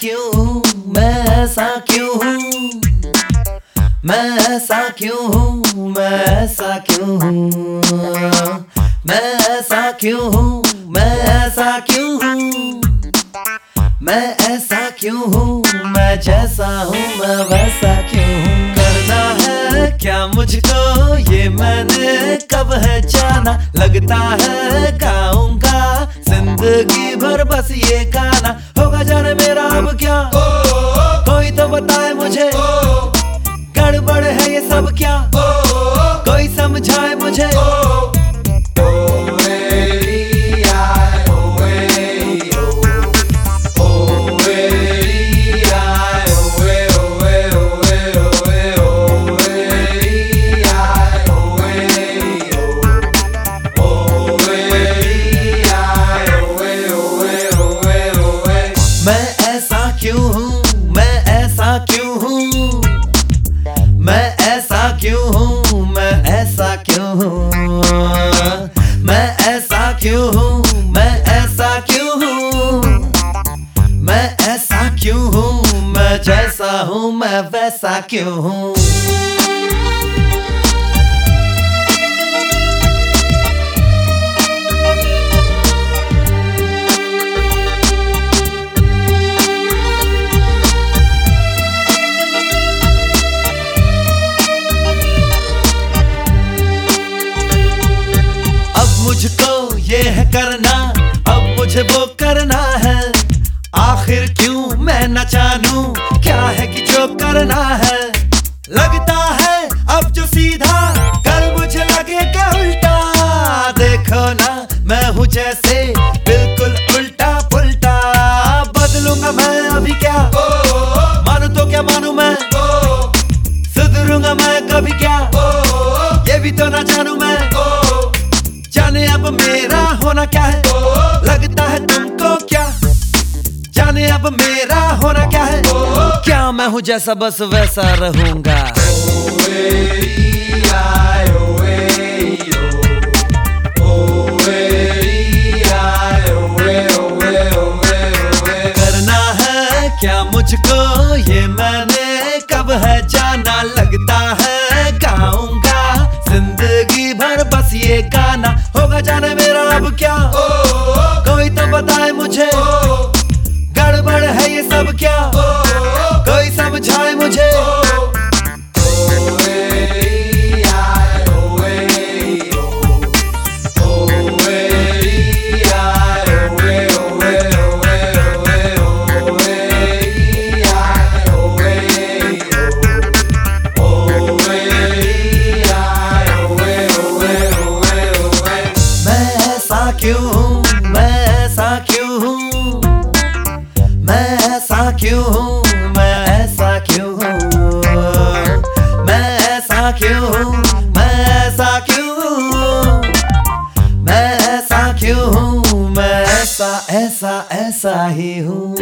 क्यों हूँ? मैं ऐसा क्यों हूँ? मैं ऐसा क्यों हूँ? मैं ऐसा क्यों हूँ? मैं ऐसा क्यों हूँ? मैं ऐसा क्यों हूँ? मैं ऐसा क्यों हूँ? मैं जैसा हूँ, मैं वैसा क्यों हूँ? करना है क्या मुझको? ये मैंने कब है जाना? लगता है गाऊँगा, ज़िंदगी भर बस ये गाना ऐसा क्यों हूँ? मैं ऐसा क्यों हूँ? मैं ऐसा क्यों हूँ? मैं ऐसा क्यों हूँ? मैं ऐसा क्यों हूँ? मैं जैसा हूँ, मैं वैसा क्यों हूँ? मुझको ये है करना, अब मुझे वो करना है। आखिर क्यों मैं न जानू, क्या है कि जो करना है? लगता है अब जो सीधा, कल मुझे लगेगा उल्टा। देखो ना, मैं हूँ जैसे बिल्कुल उल्टा पुल्टा बदलूँगा मैं अभी क्या? मानू तो क्या मानू मैं? सुधरूँगा मैं कभी क्या? ये भी तो ना जानू मैं। जाने अब मेरा होना क्या है? लगता है तुमको क्या? जाने अब मेरा होना क्या है? क्या मैं हूँ जैसा बस वैसा रहूँगा? करना है क्या मुझको? ये मैंने कब है जाना? लगता है गाऊँगा ज़िंदगी। ये गाना होगा जाने मेरा अब क्या? ओ, ओ, कोई तो बताए मुझे। गड़बड़ है ये सब क्या? ओ, कोई समझाए मुझे। क्यों हूँ? मैं ऐसा क्यों हूँ? मैं ऐसा क्यों हूँ? मैं ऐसा क्यों मैं ऐसा क्यों हूँ? मैं ऐसा ऐसा ऐसा ही हूँ।